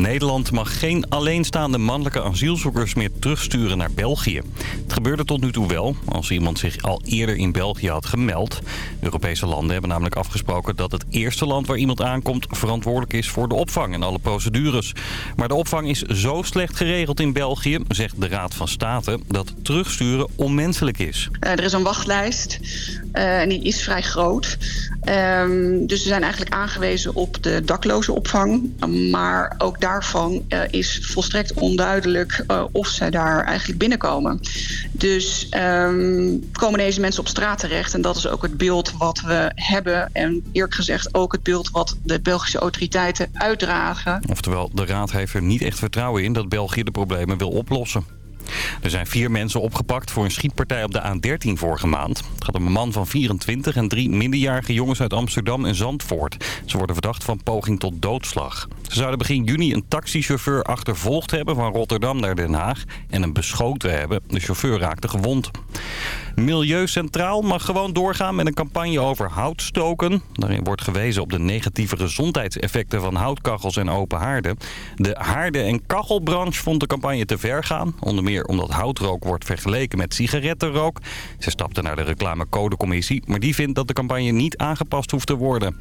Nederland mag geen alleenstaande mannelijke asielzoekers meer terugsturen naar België. Het gebeurde tot nu toe wel, als iemand zich al eerder in België had gemeld. Europese landen hebben namelijk afgesproken dat het eerste land waar iemand aankomt... verantwoordelijk is voor de opvang en alle procedures. Maar de opvang is zo slecht geregeld in België, zegt de Raad van State... dat terugsturen onmenselijk is. Uh, er is een wachtlijst uh, en die is vrij groot. Um, dus we zijn eigenlijk aangewezen op de daklozenopvang. Maar ook daarvan uh, is volstrekt onduidelijk uh, of zij daar eigenlijk binnenkomen. Dus um, komen deze mensen op straat terecht. En dat is ook het beeld wat we hebben. En eerlijk gezegd ook het beeld wat de Belgische autoriteiten uitdragen. Oftewel, de Raad heeft er niet echt vertrouwen in dat België de problemen wil oplossen. Er zijn vier mensen opgepakt voor een schietpartij op de A13 vorige maand. Het gaat om een man van 24 en drie minderjarige jongens uit Amsterdam en Zandvoort. Ze worden verdacht van poging tot doodslag. Ze zouden begin juni een taxichauffeur achtervolgd hebben van Rotterdam naar Den Haag en hem beschoten hebben. De chauffeur raakte gewond. Milieu Centraal mag gewoon doorgaan met een campagne over houtstoken. Daarin wordt gewezen op de negatieve gezondheidseffecten van houtkachels en open haarden. De haarden- en kachelbranche vond de campagne te ver gaan. Onder meer omdat houtrook wordt vergeleken met sigarettenrook. Ze stapte naar de reclamecodecommissie, maar die vindt dat de campagne niet aangepast hoeft te worden.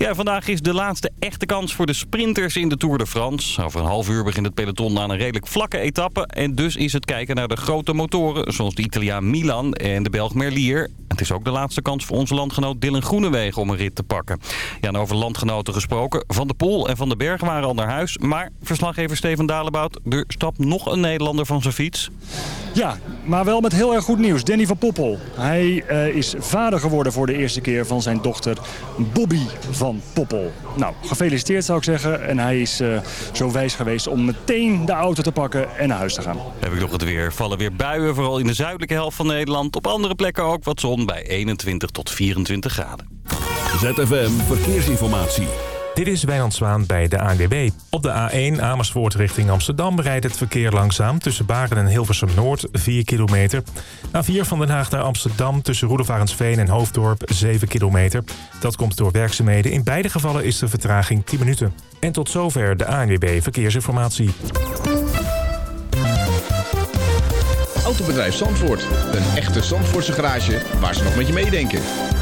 Ja, vandaag is de laatste echte kans voor de sprinters in de Tour de France. Over een half uur begint het peloton aan een redelijk vlakke etappe. En dus is het kijken naar de grote motoren, zoals de Italiaan Milan en de Belg Merlier. Het is ook de laatste kans voor onze landgenoot Dylan Groenewegen om een rit te pakken. Ja, en over landgenoten gesproken. Van de Poel en Van den Berg waren al naar huis. Maar verslaggever Steven Dalebout, er stapt nog een Nederlander van zijn fiets. Ja, maar wel met heel erg goed nieuws. Danny van Poppel. Hij uh, is vader geworden voor de eerste keer van zijn dochter Bobby van Poppel. Nou, gefeliciteerd zou ik zeggen. En hij is uh, zo wijs geweest om meteen de auto te pakken en naar huis te gaan. Heb ik nog het weer. Vallen weer buien, vooral in de zuidelijke helft van Nederland. Op andere plekken ook wat zon bij 21 tot 24 graden. ZFM Verkeersinformatie. Dit is Wijnand Zwaan bij de ANWB. Op de A1 Amersfoort richting Amsterdam rijdt het verkeer langzaam... tussen Baren en Hilversum Noord, 4 kilometer. A4 van Den Haag naar Amsterdam tussen Roelofarensveen en Hoofddorp, 7 kilometer. Dat komt door werkzaamheden. In beide gevallen is de vertraging 10 minuten. En tot zover de ANWB Verkeersinformatie. Autobedrijf Zandvoort. Een echte Zandvoortse garage waar ze nog met je meedenken.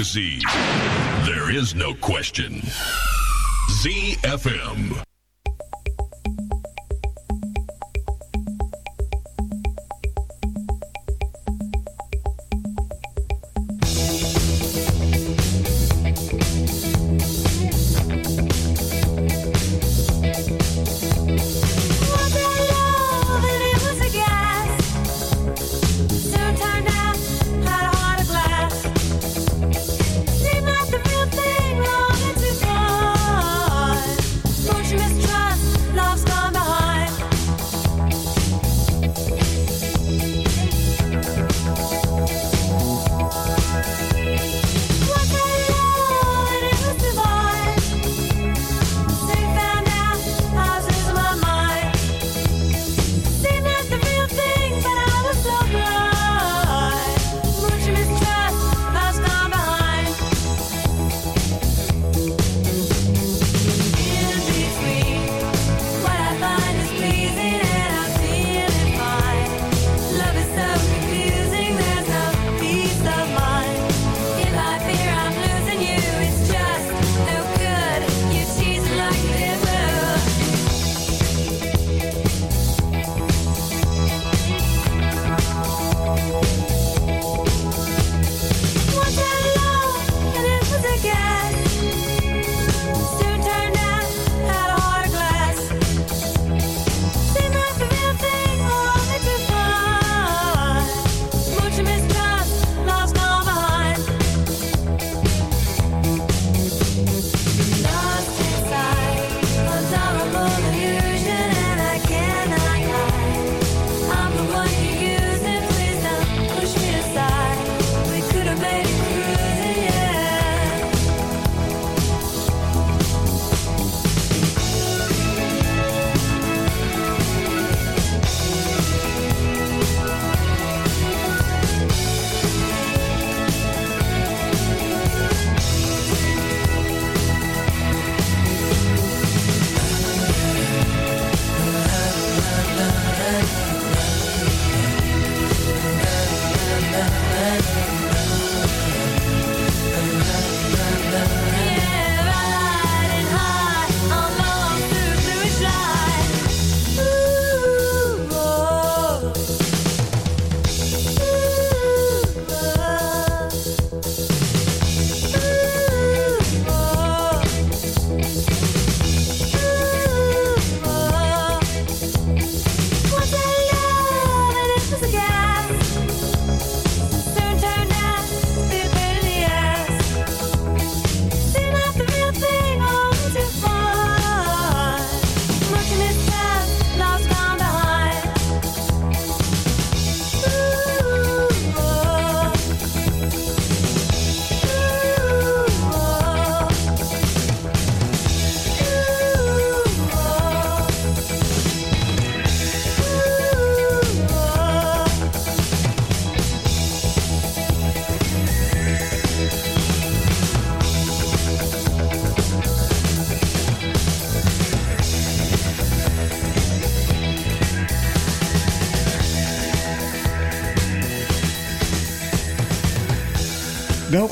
Z. There is no question. ZFM.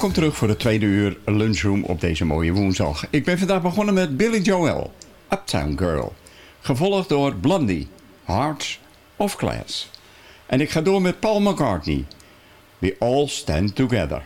Welkom terug voor de tweede uur lunchroom op deze mooie woensdag. Ik ben vandaag begonnen met Billy Joel, Uptown Girl. Gevolgd door Blondie, Hearts of Glass. En ik ga door met Paul McCartney, We All Stand Together.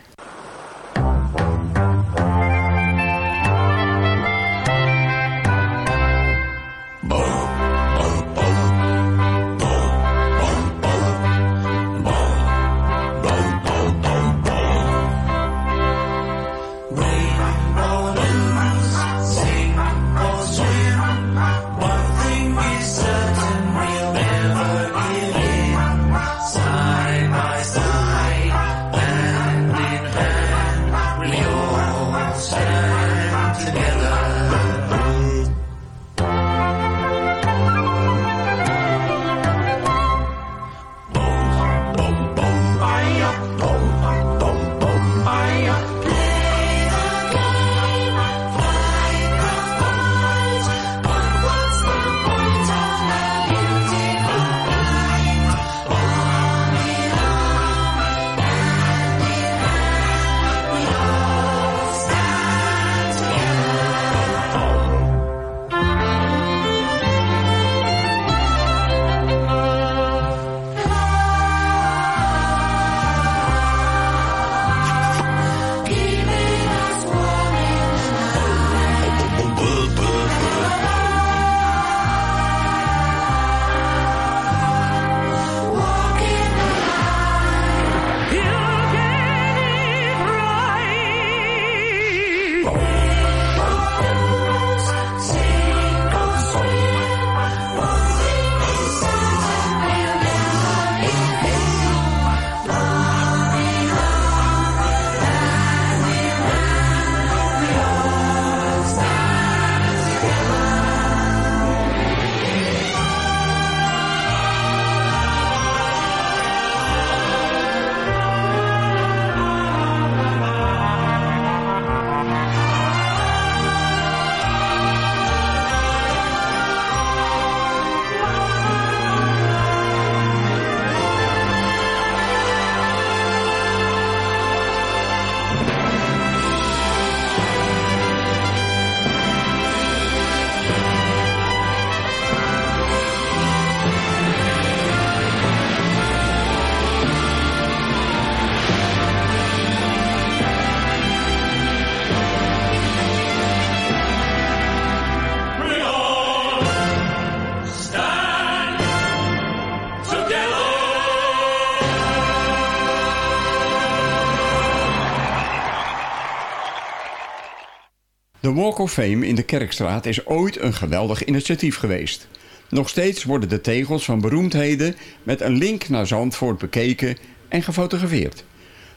Walk of Fame in de Kerkstraat is ooit een geweldig initiatief geweest. Nog steeds worden de tegels van beroemdheden met een link naar Zandvoort bekeken en gefotografeerd.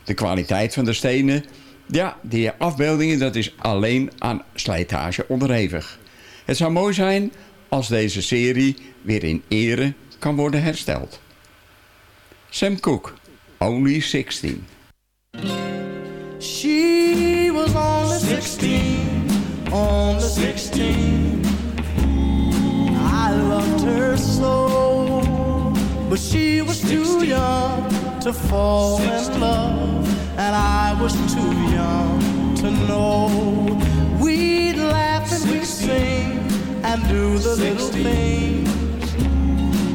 De kwaliteit van de stenen, ja, die afbeeldingen, dat is alleen aan slijtage onderhevig. Het zou mooi zijn als deze serie weer in ere kan worden hersteld. Sam Cooke, Only 16. She was only 16, only 16. I loved her so, but she was too young to fall in love, and I was too young to know. We'd laugh and we'd sing and do the little things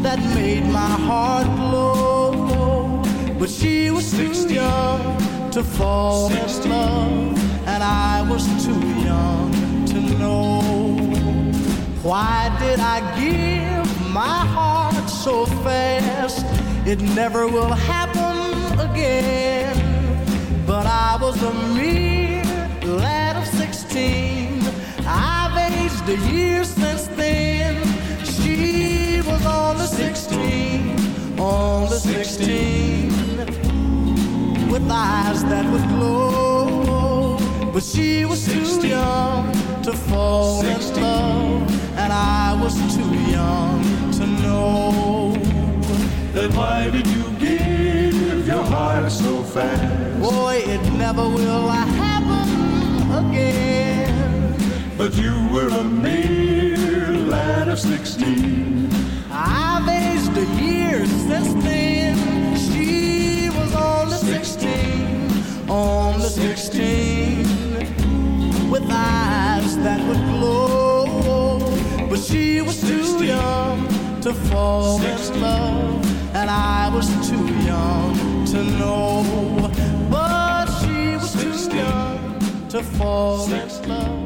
that made my heart glow. But she was too young to fall in love, and I was too young. Why did I give my heart so fast? It never will happen again. But I was a mere lad of 16. I've aged a year since then. She was only 16, only 16 with eyes that would glow. But she was too young to fall in love, was too young to know. Then why did you give your heart so fast? Boy, it never will happen again. But you were a mere lad of 16. I've aged a year since then. She was only 16, only 16, with eyes that would. But she was too young to fall in love, and I was too young to know. But she was too young to fall in love,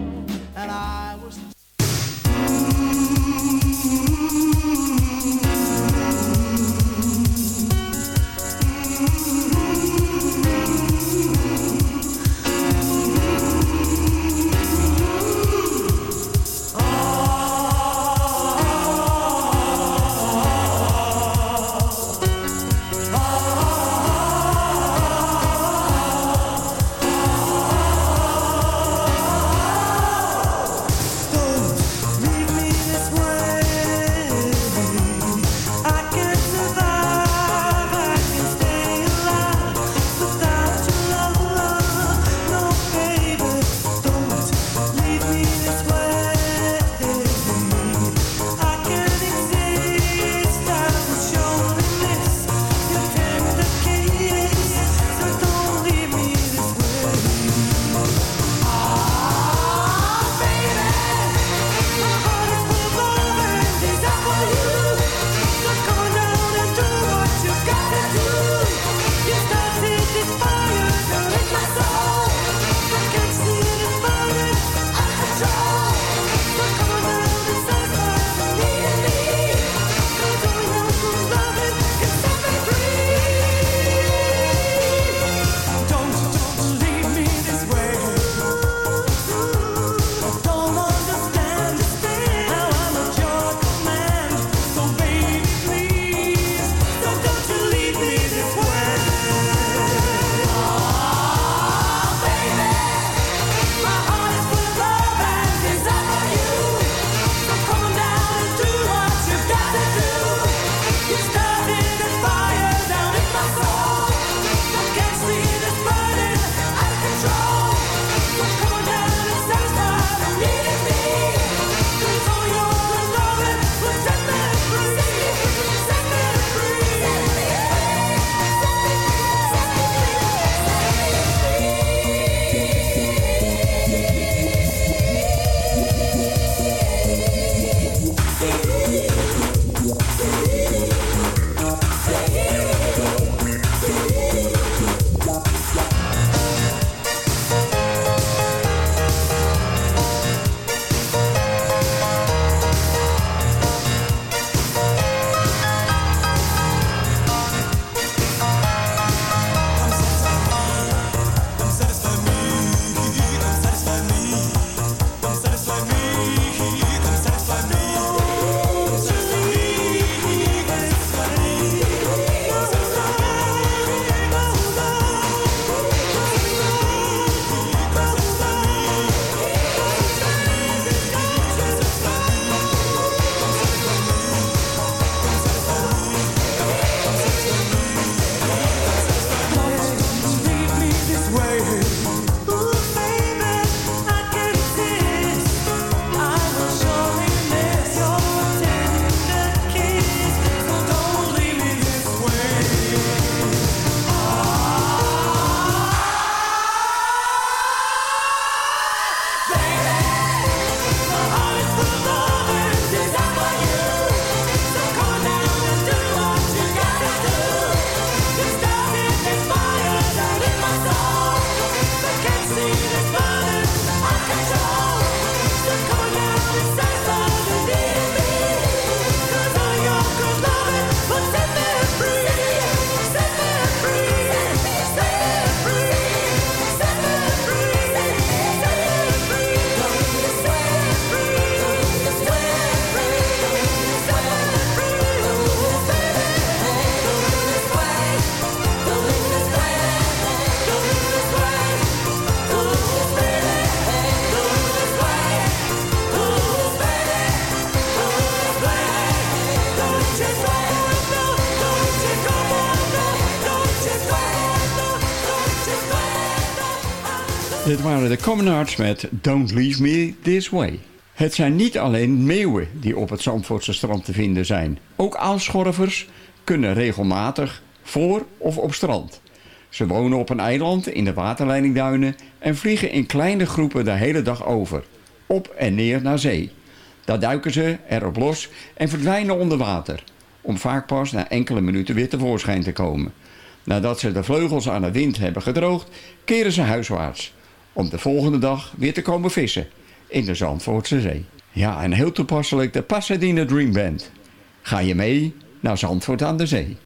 de Common Arts met Don't Leave Me This Way. Het zijn niet alleen meeuwen die op het Zandvoortse strand te vinden zijn. Ook aalschorvers kunnen regelmatig voor of op strand. Ze wonen op een eiland in de waterleidingduinen en vliegen in kleine groepen de hele dag over. Op en neer naar zee. Daar duiken ze erop los en verdwijnen onder water. Om vaak pas na enkele minuten weer tevoorschijn te komen. Nadat ze de vleugels aan de wind hebben gedroogd, keren ze huiswaarts. Om de volgende dag weer te komen vissen in de Zandvoortse Zee. Ja, en heel toepasselijk de Pasadena Dream Band. Ga je mee naar Zandvoort aan de Zee.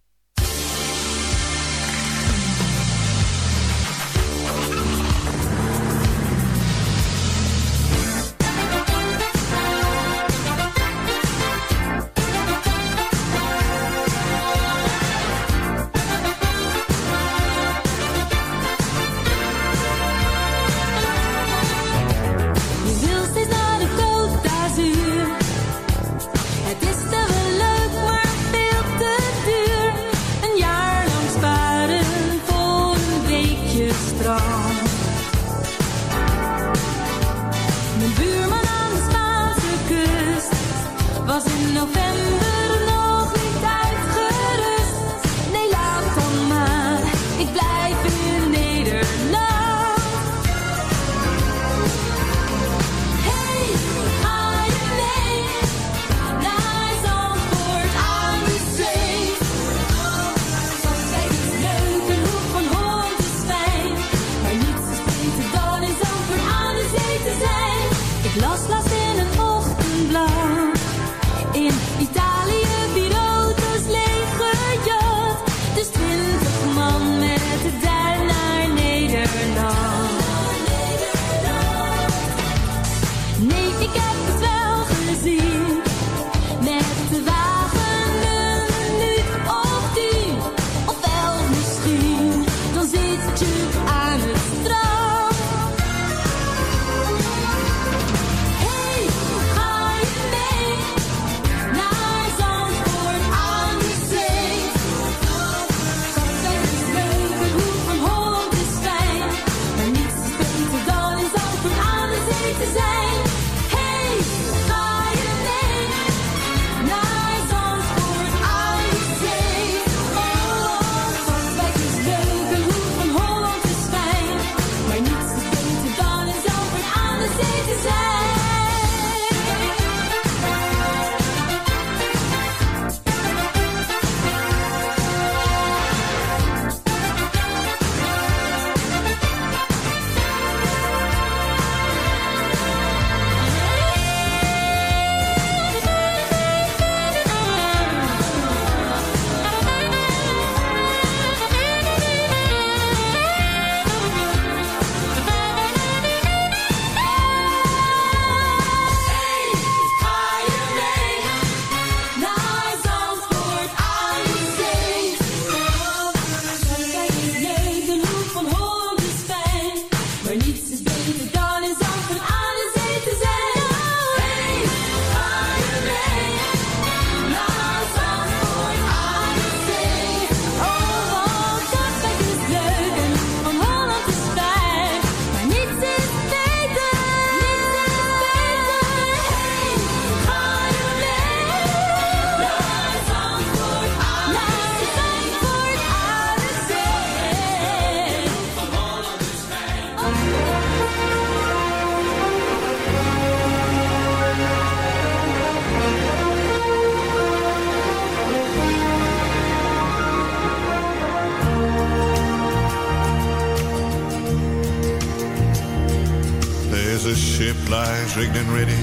A ship lies rigged and ready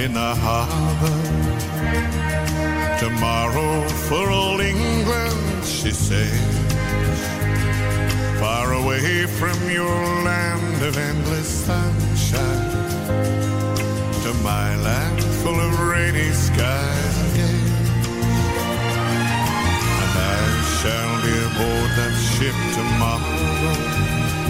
in the harbor. Tomorrow for old England, she sails. Far away from your land of endless sunshine. To my land full of rainy skies again. And I shall be aboard that ship tomorrow.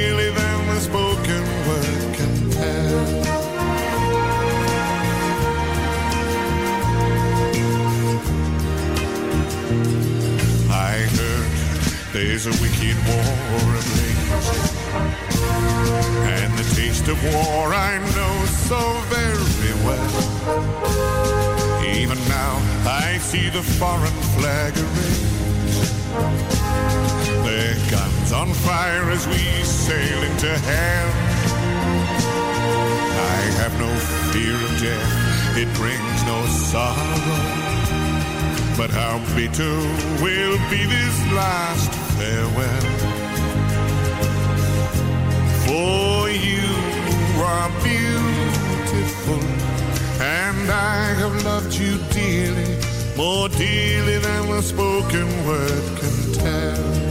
there's a wicked war ablaze, and the taste of war I know so very well. Even now I see the foreign flag erased, their guns on fire as we sail into hell. I have no fear of death, it brings no sorrow. But how bitter will be this last farewell? For you are beautiful, and I have loved you dearly, more dearly than the spoken word can tell.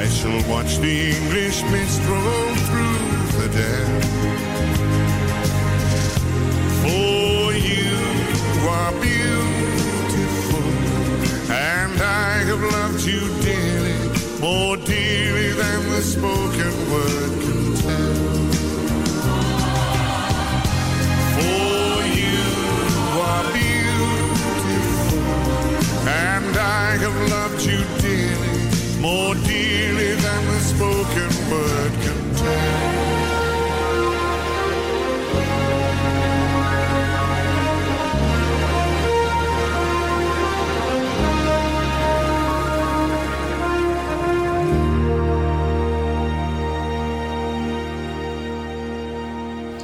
I shall watch the English mist through the dell. For you are beautiful, and I have loved you dearly, more dearly than the spoken word can tell. For you are beautiful, and I have loved you dearly, more dearly than the spoken word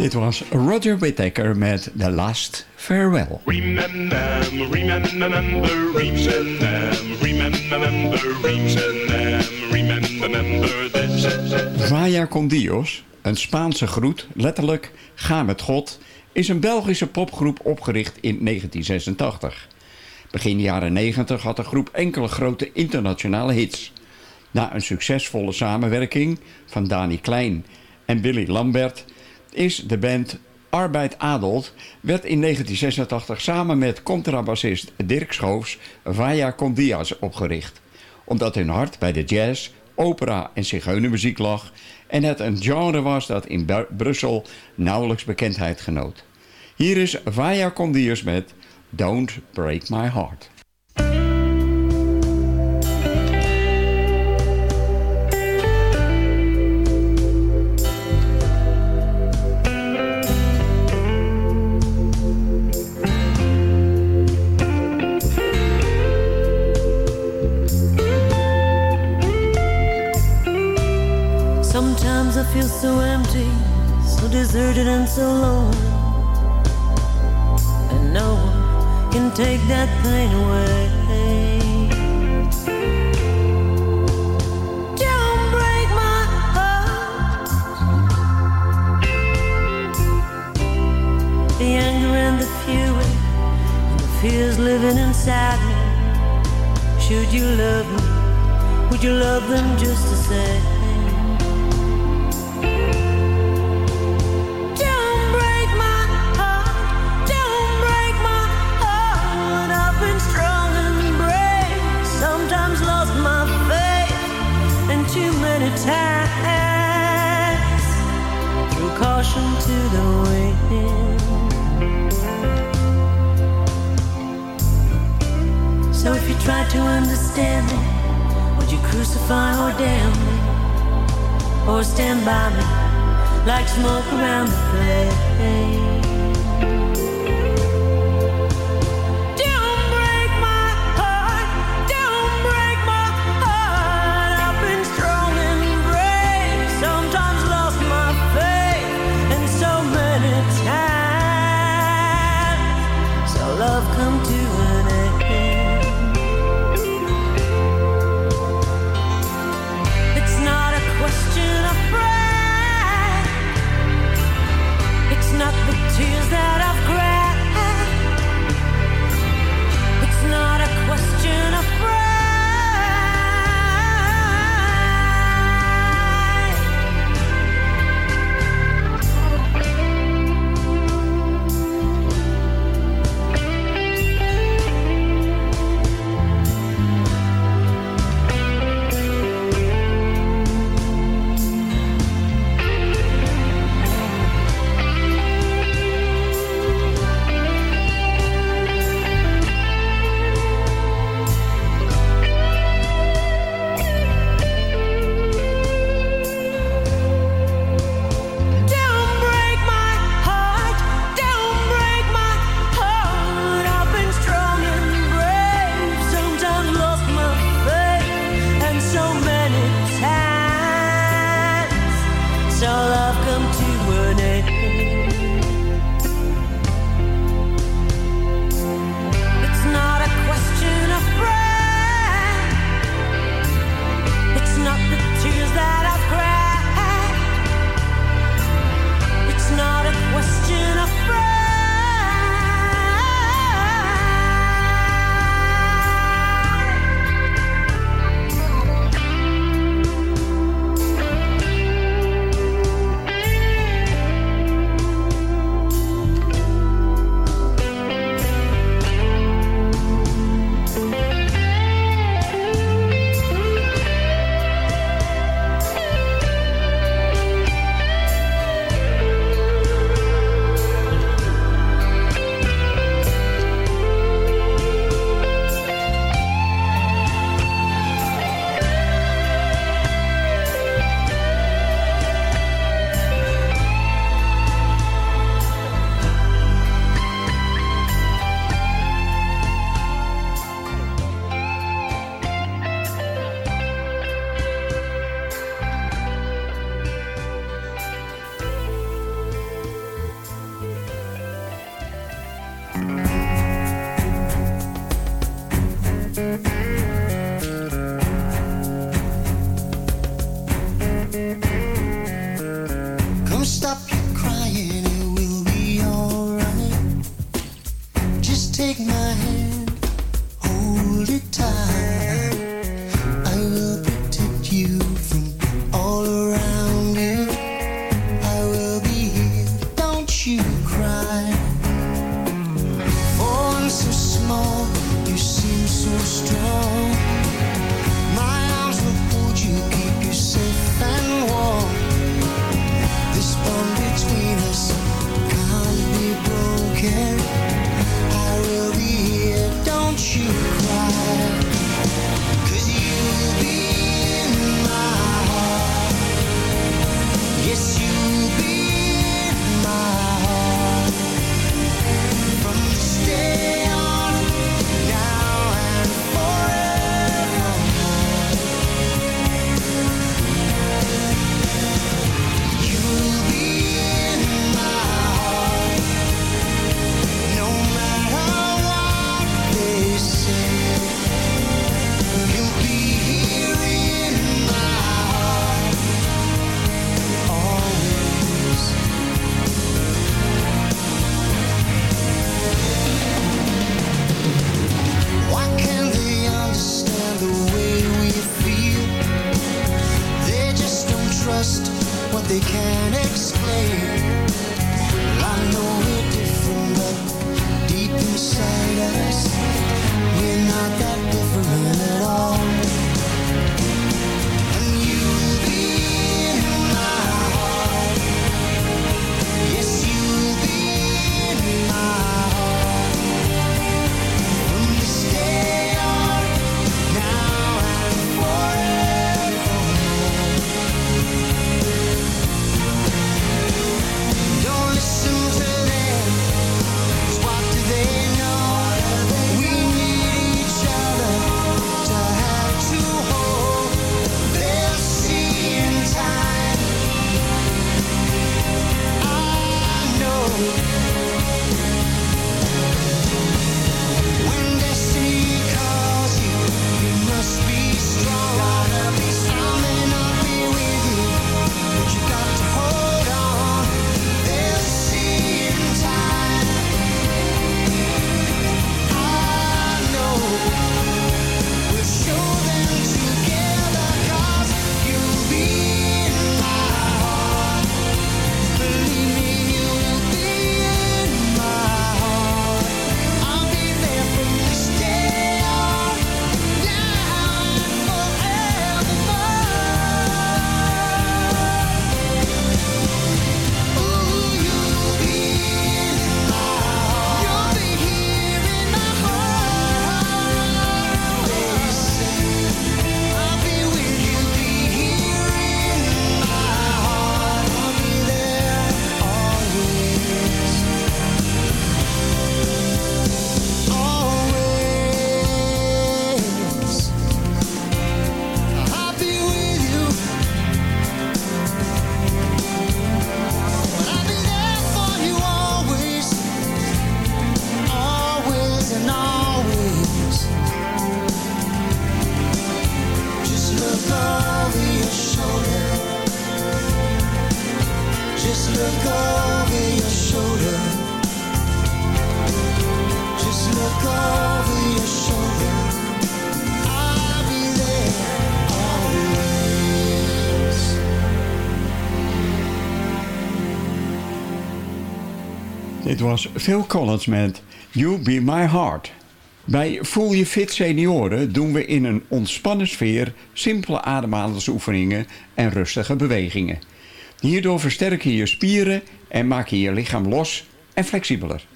Dit was Roger Whittaker met The Last Farewell. Remember, remember, remember. Vaya con Dios, een Spaanse groet, letterlijk ga met God, is een Belgische popgroep opgericht in 1986. Begin jaren 90 had de groep enkele grote internationale hits. Na een succesvolle samenwerking van Dani Klein en Billy Lambert is de band Arbeid Adelt werd in 1986 samen met contrabassist Dirk Schoofs Vaya con Diaz opgericht. Omdat hun hart bij de jazz, opera en zigeunermuziek lag en het een genre was dat in Brussel nauwelijks bekendheid genoot. Hier is Vaya con Diaz met Don't Break My Heart. Deserted and so lonely. And no one can take that pain away. Don't break my heart. The anger and the fury, and the fears living inside me. Should you love me, would you love them just the same? Many times threw caution to the wind. So if you try to understand me, would you crucify or damn me, or stand by me like smoke around the flame. Was Phil Collins met You Be My Heart. Bij Voel Je Fit Senioren doen we in een ontspannen sfeer simpele ademhalingsoefeningen en rustige bewegingen. Hierdoor versterk je je spieren en maak je je lichaam los en flexibeler.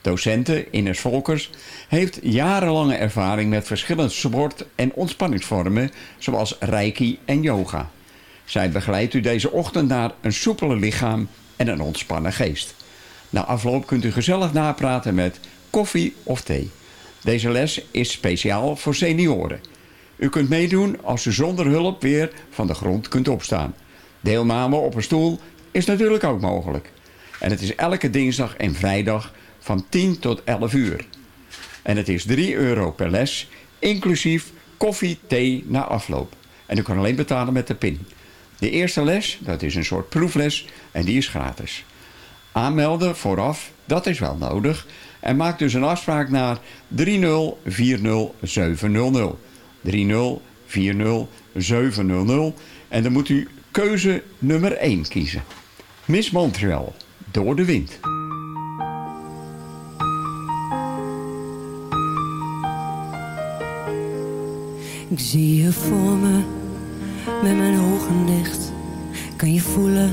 Docenten Ines Volkers heeft jarenlange ervaring met verschillende sport- en ontspanningsvormen zoals reiki en yoga. Zij begeleidt u deze ochtend naar een soepele lichaam en een ontspannen geest. Na afloop kunt u gezellig napraten met koffie of thee. Deze les is speciaal voor senioren. U kunt meedoen als u zonder hulp weer van de grond kunt opstaan. Deelname op een stoel is natuurlijk ook mogelijk. En het is elke dinsdag en vrijdag van 10 tot 11 uur. En het is 3 euro per les, inclusief koffie, thee na afloop. En u kan alleen betalen met de PIN. De eerste les, dat is een soort proefles en die is gratis. Aanmelden vooraf, dat is wel nodig. En maak dus een afspraak naar 3040700. 3040700. En dan moet u keuze nummer 1 kiezen. Miss Montreal, door de wind. Ik zie je voor me, met mijn ogen dicht. Kan je voelen,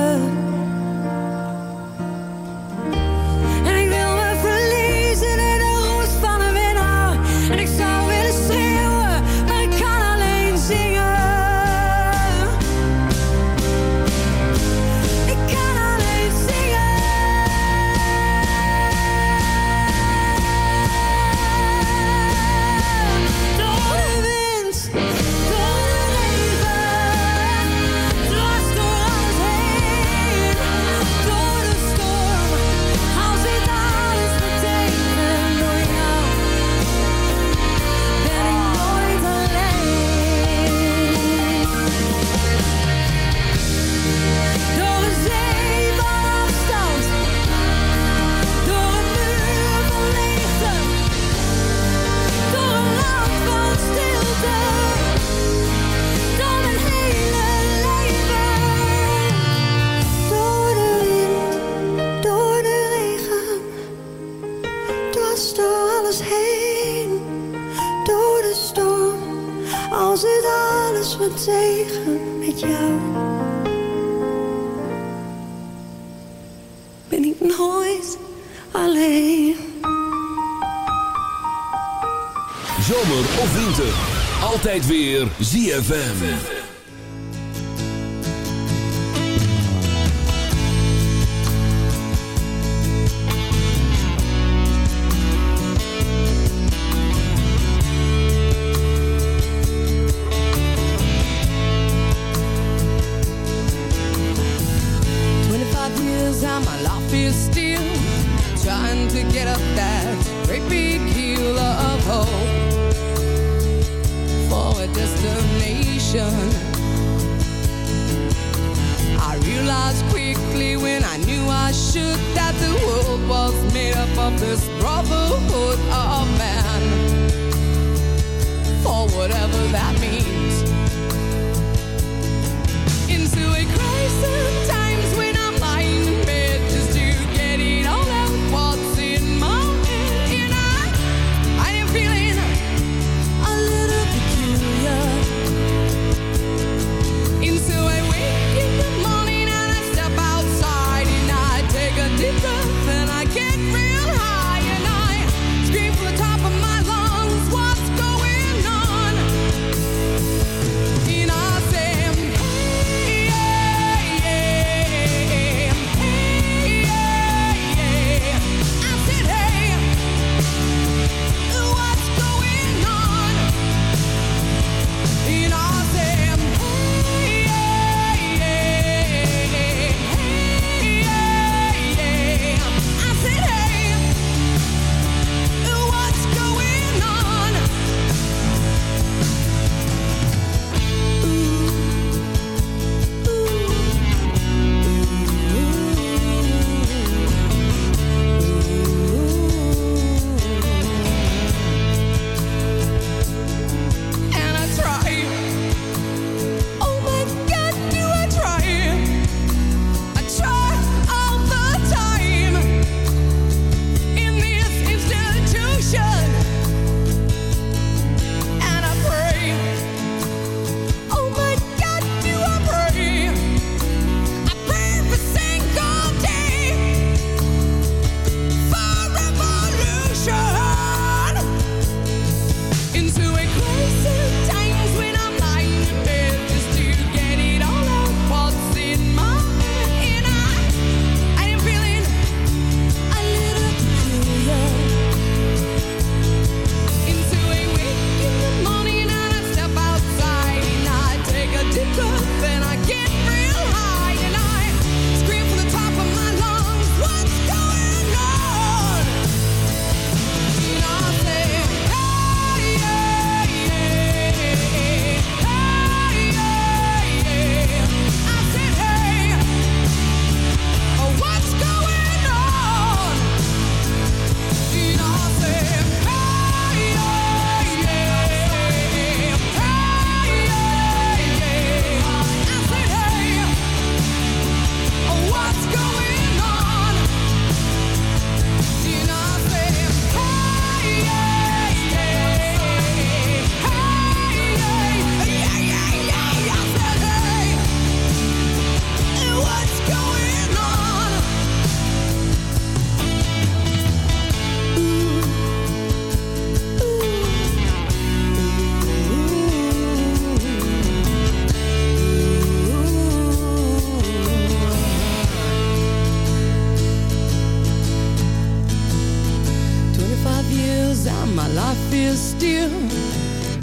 Jou. Ben ik nooit alleen. Zomer of winter, altijd weer ZFM.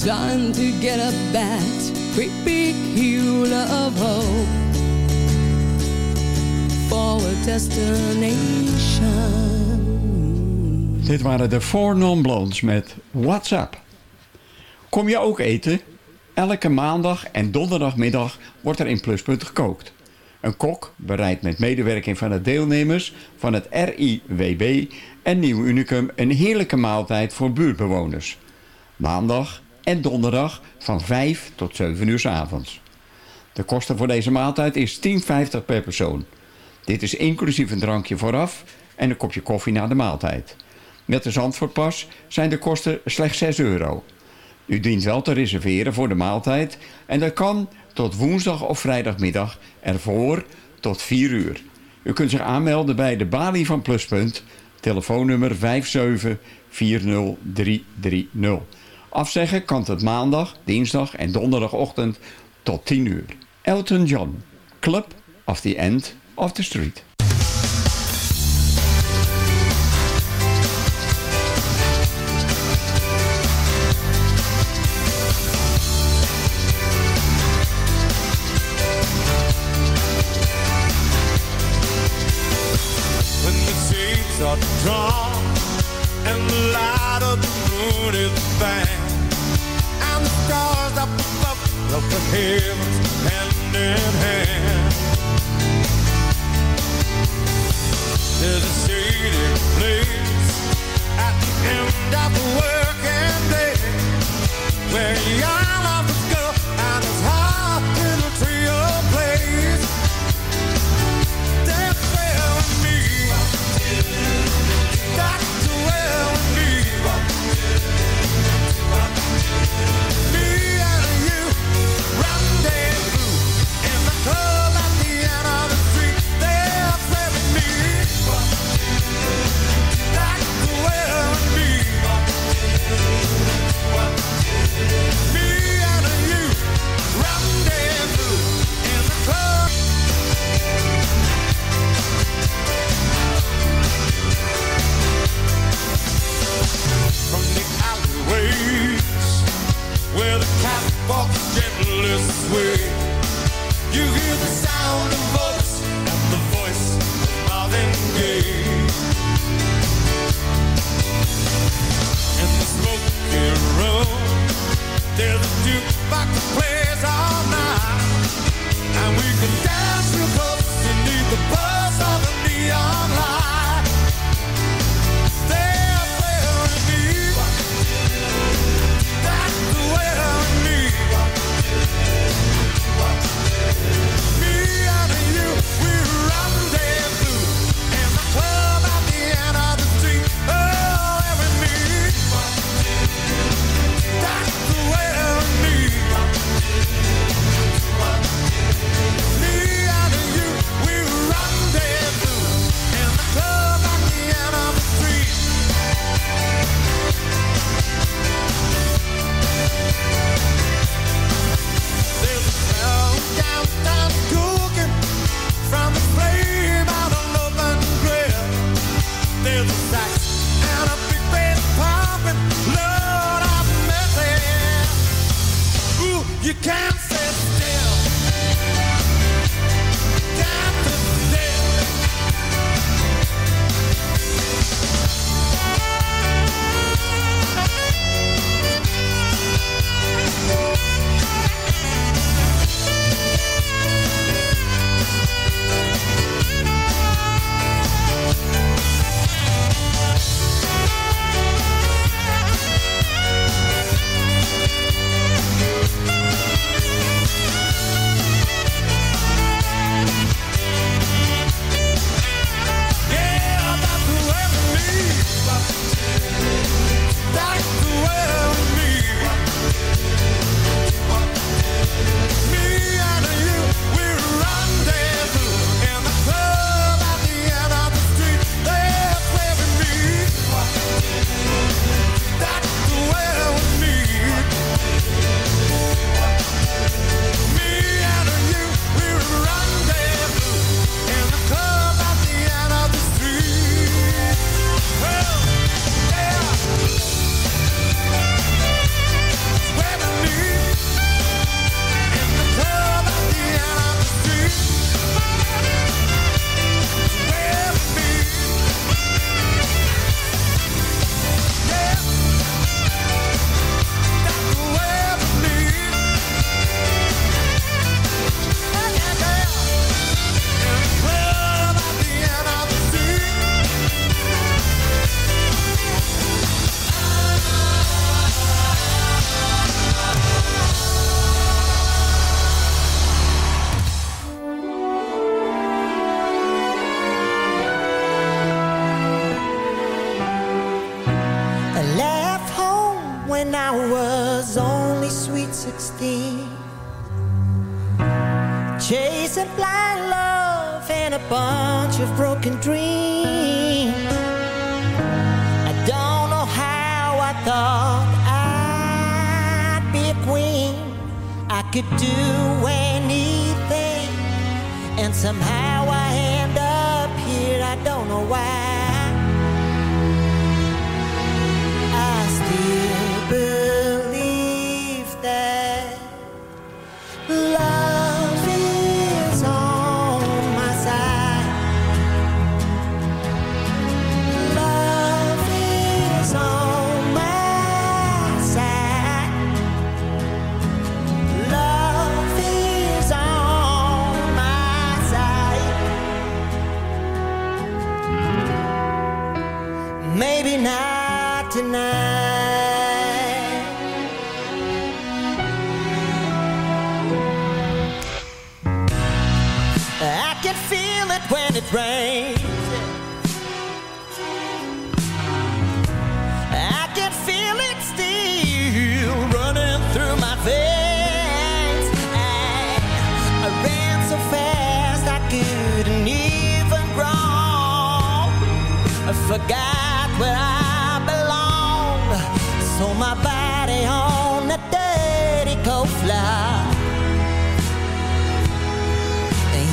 Trying to get up that great big of hope for a destination. Dit waren de Four Non Blondes met What's Up. Kom je ook eten? Elke maandag en donderdagmiddag wordt er in Pluspunt gekookt. Een kok bereidt met medewerking van de deelnemers van het RIWB en Nieuw Unicum een heerlijke maaltijd voor buurtbewoners. Maandag en donderdag van 5 tot 7 uur 's avonds. De kosten voor deze maaltijd is 10,50 per persoon. Dit is inclusief een drankje vooraf en een kopje koffie na de maaltijd. Met de Zandvoortpas zijn de kosten slechts 6 euro. U dient wel te reserveren voor de maaltijd en dat kan tot woensdag of vrijdagmiddag ervoor tot 4 uur. U kunt zich aanmelden bij de balie van Pluspunt, telefoonnummer 5740330. Afzeggen kan het maandag, dinsdag en donderdagochtend tot 10 uur. Elton John, Club of the End of the Street. when of the heavens hand in hand. There's a shady place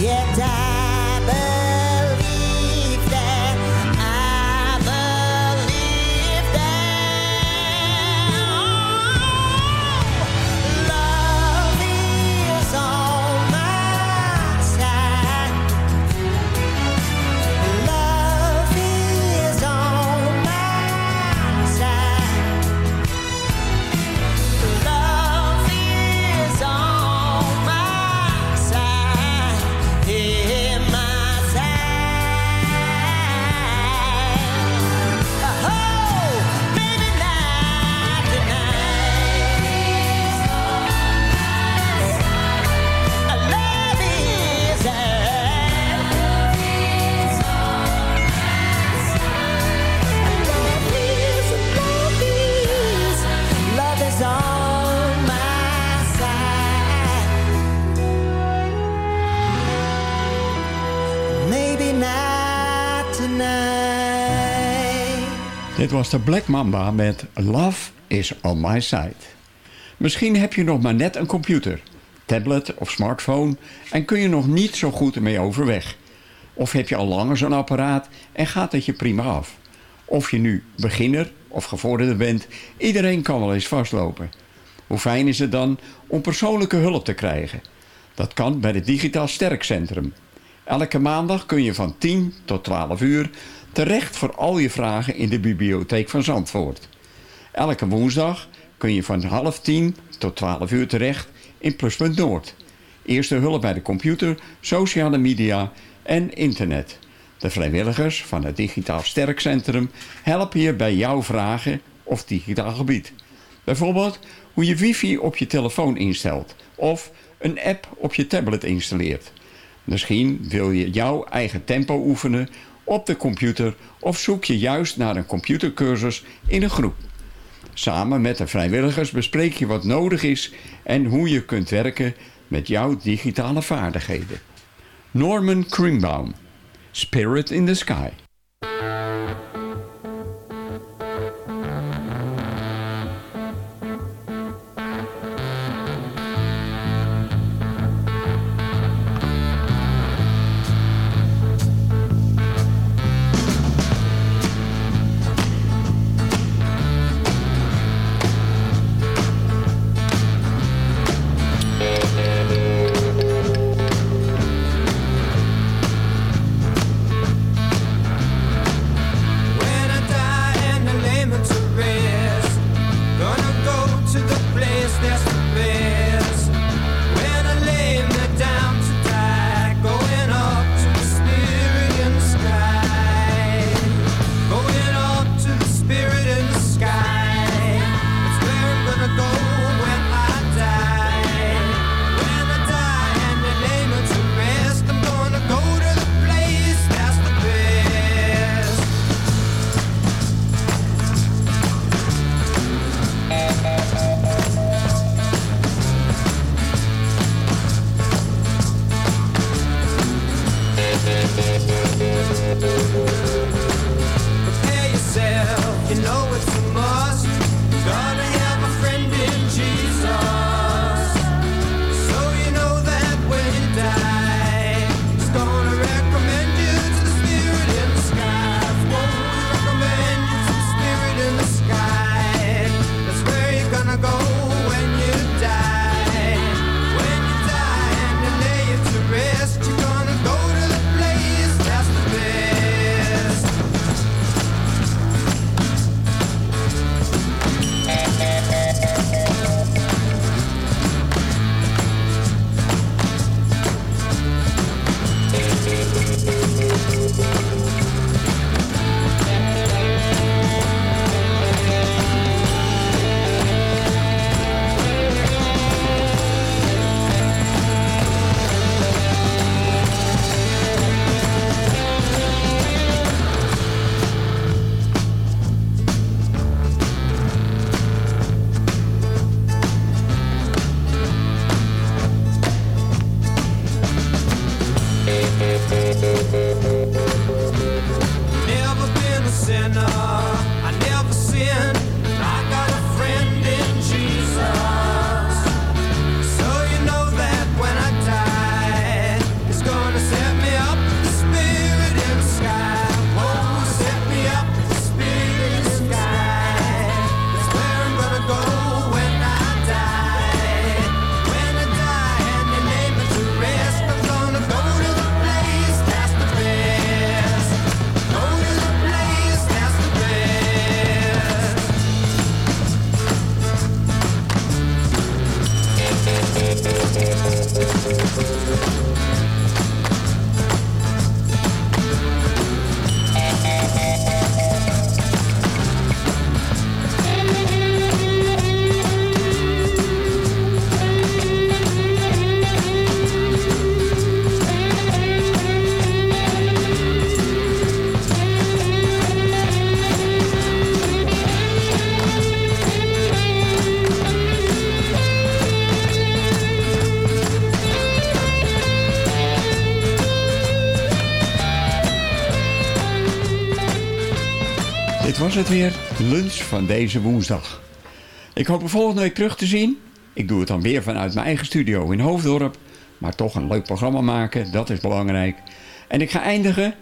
yet die. Was de Black Mamba met Love is on my side. Misschien heb je nog maar net een computer, tablet of smartphone en kun je nog niet zo goed ermee overweg. Of heb je al langer zo'n apparaat en gaat het je prima af. Of je nu beginner of gevorderde bent, iedereen kan wel eens vastlopen. Hoe fijn is het dan om persoonlijke hulp te krijgen? Dat kan bij het Digitaal Sterkcentrum. Elke maandag kun je van 10 tot 12 uur terecht voor al je vragen in de bibliotheek van Zandvoort. Elke woensdag kun je van half 10 tot 12 uur terecht in Pluspunt Noord. Eerste hulp bij de computer, sociale media en internet. De vrijwilligers van het Digitaal Sterkcentrum helpen je bij jouw vragen of digitaal gebied. Bijvoorbeeld hoe je wifi op je telefoon instelt of een app op je tablet installeert. Misschien wil je jouw eigen tempo oefenen op de computer of zoek je juist naar een computercursus in een groep. Samen met de vrijwilligers bespreek je wat nodig is en hoe je kunt werken met jouw digitale vaardigheden. Norman Kringbaum, Spirit in the Sky. Was het weer, lunch van deze woensdag. Ik hoop er volgende week terug te zien. Ik doe het dan weer vanuit mijn eigen studio in Hoofddorp. Maar toch een leuk programma maken, dat is belangrijk. En ik ga eindigen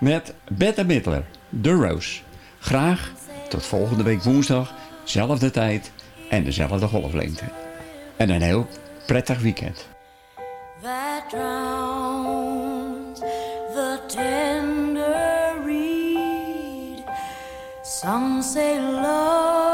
met Bette Midler, The Rose. Graag tot volgende week woensdag, zelfde tijd en dezelfde golflengte. En een heel prettig weekend. that drowns the Some say love,